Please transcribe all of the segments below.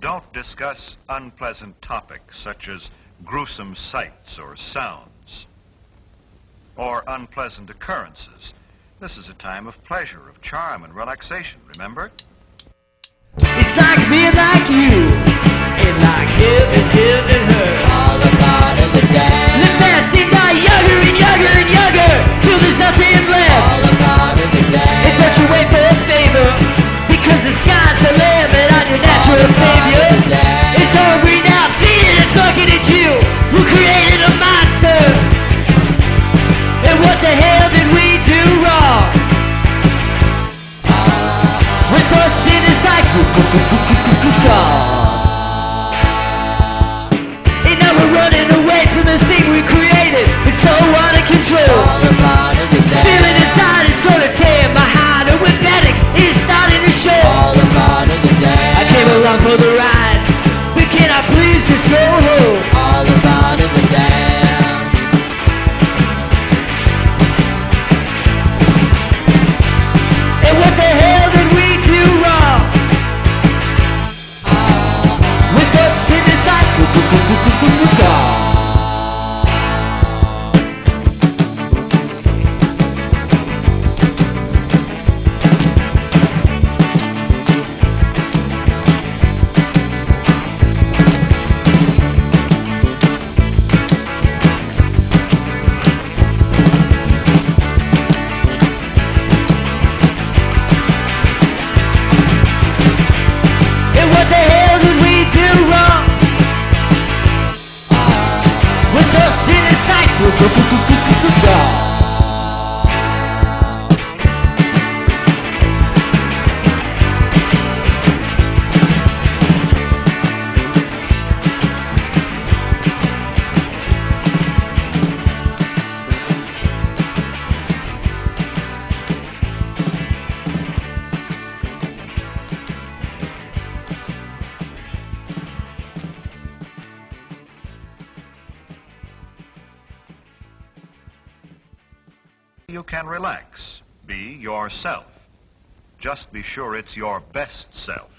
Don't discuss unpleasant topics such as gruesome sights or sounds or unpleasant occurrences. This is a time of pleasure, of charm, and relaxation, remember? It's like me and like you, and like him and him and her. All a part of the day. Live fast and die younger and younger and younger, till there's nothing left. All a part of the day. And don't you wait for a favor, because the sky's the limit on your natural savior. Sights, gone. And now we're running away from the thing we created. It's so out of control. All a part of the day. Feeling inside it's gonna tear my heart And with panic is starting to show All a part of the day. I came along for the ride But can I please just go home? Relax. Be yourself. Just be sure it's your best self.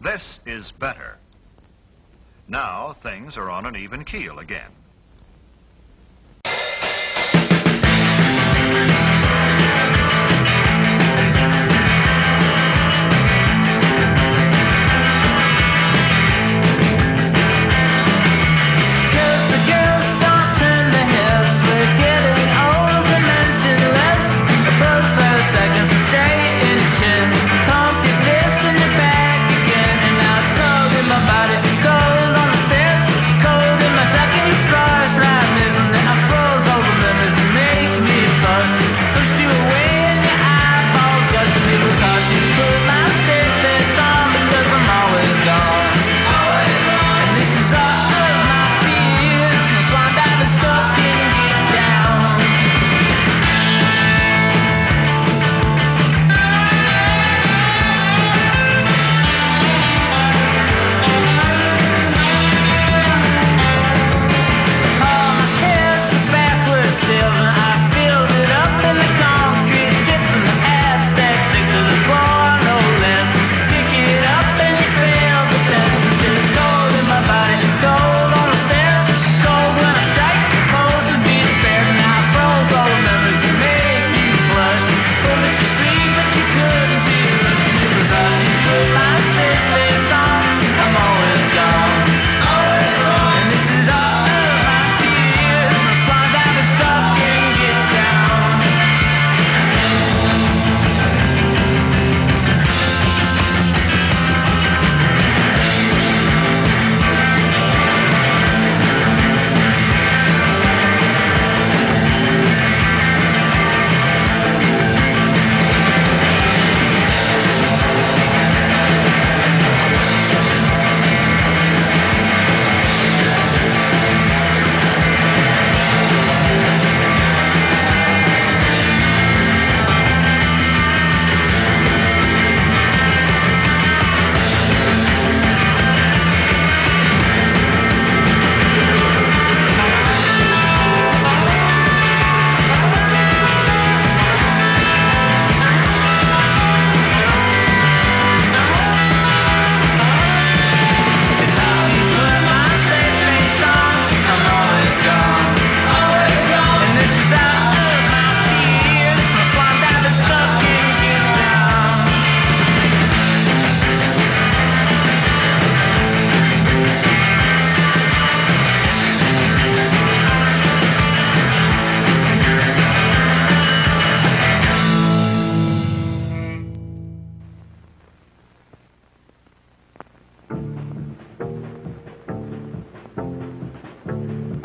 This is better. Now things are on an even keel again.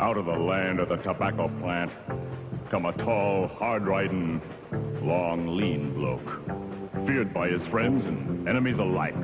Out of the land of the tobacco plant come a tall, hard-riding, long, lean bloke. Feared by his friends and enemies alike.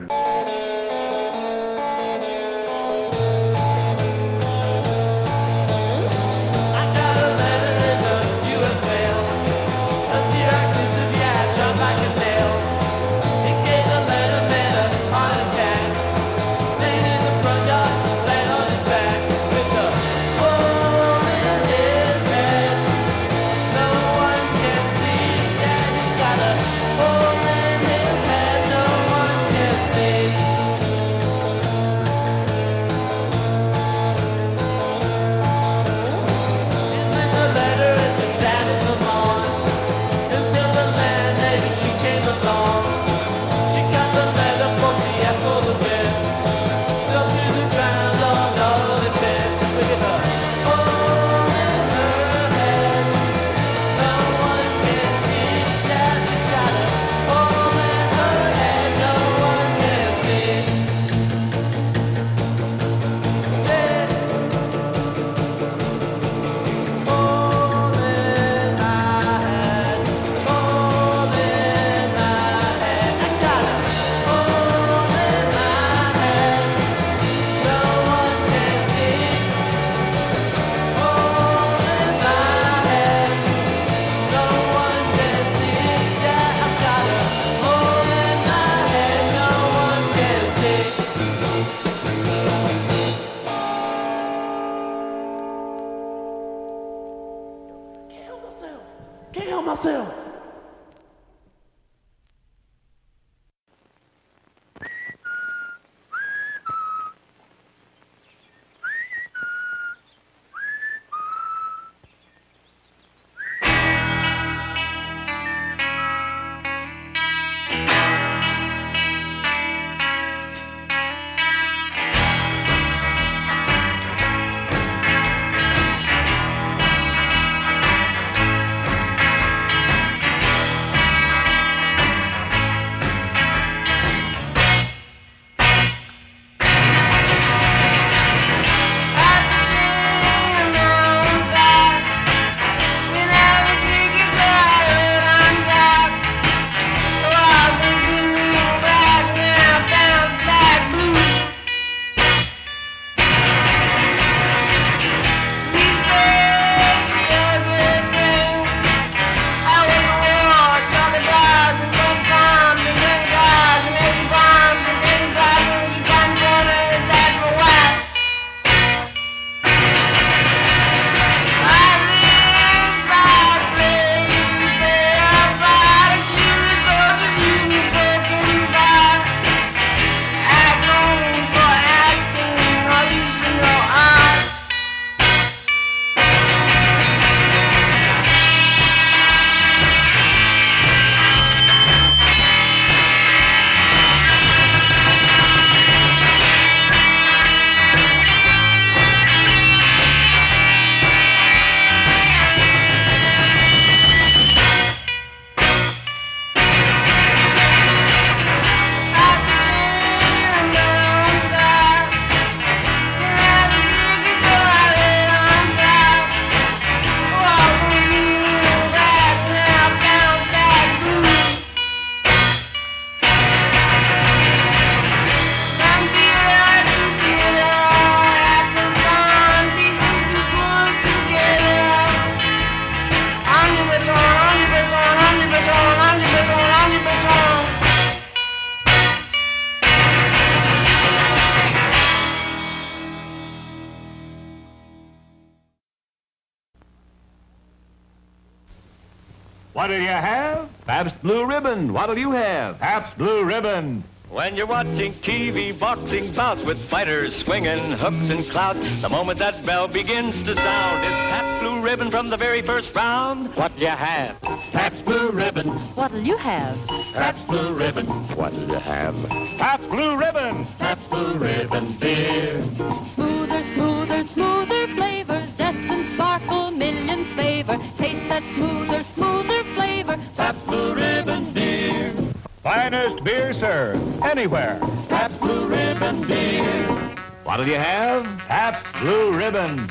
Pabst Blue Ribbon. What'll you have? Pabst Blue Ribbon. When you're watching TV boxing bouts with fighters swinging hooks and clouts, the moment that bell begins to sound, it's Pabst Blue Ribbon from the very first round. What'll you have? Pabst Blue Ribbon. What'll you have? Pabst Blue Ribbon. What'll you have? Pabst Blue Ribbon. Pabst Blue Ribbon beer. Smoother, smoother, smoother flavor. Zest and sparkle, millions favor. Taste that smoother, Finest beer served anywhere. Pabst Blue Ribbon beer. What'll you have? Pabst Blue Ribbon.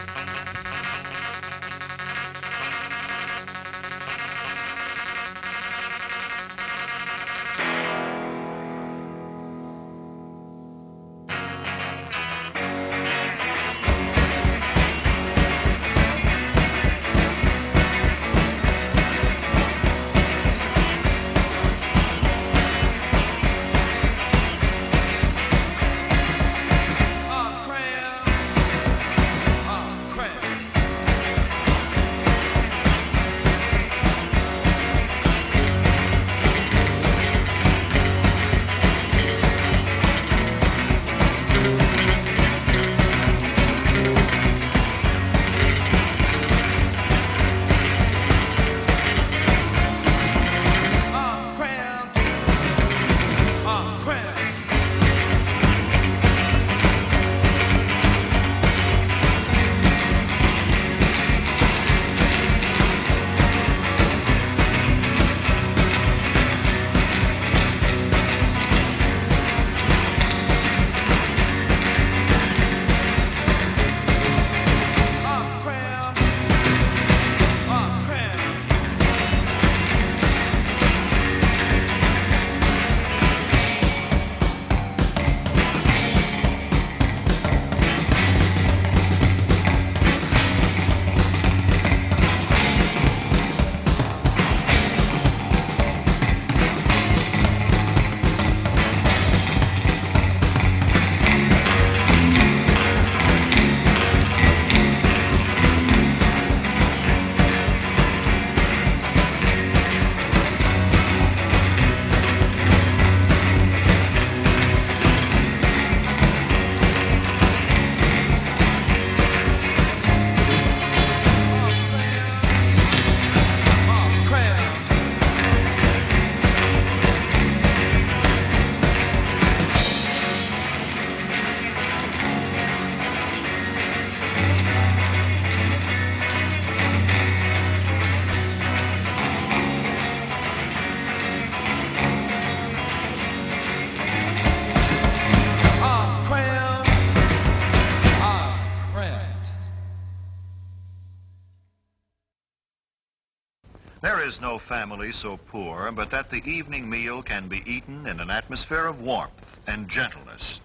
is no family so poor but that the evening meal can be eaten in an atmosphere of warmth and gentleness.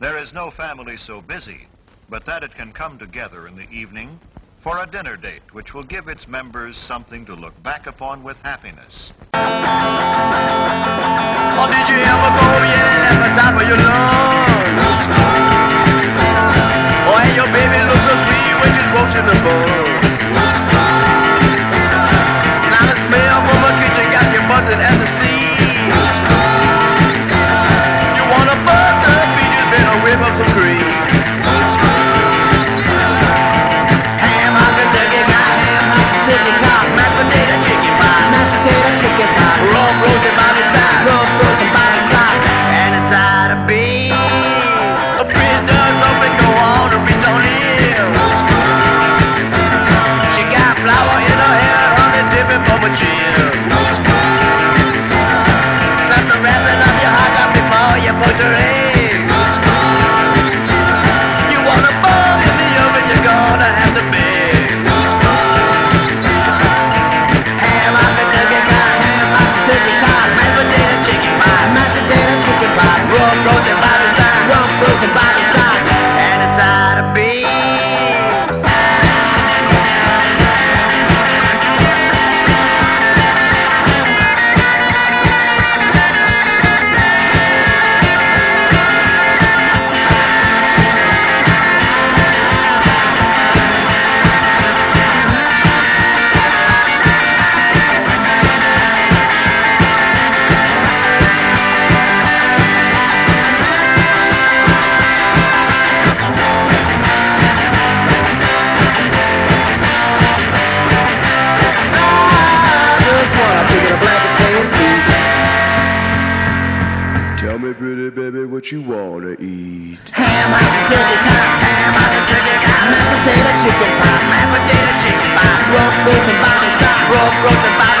There is no family so busy but that it can come together in the evening for a dinner date which will give its members something to look back upon with happiness. Oh, did you ever go, yeah, at the top of your lungs? Oh, and your baby looks so sweet when she's watching the ball. the.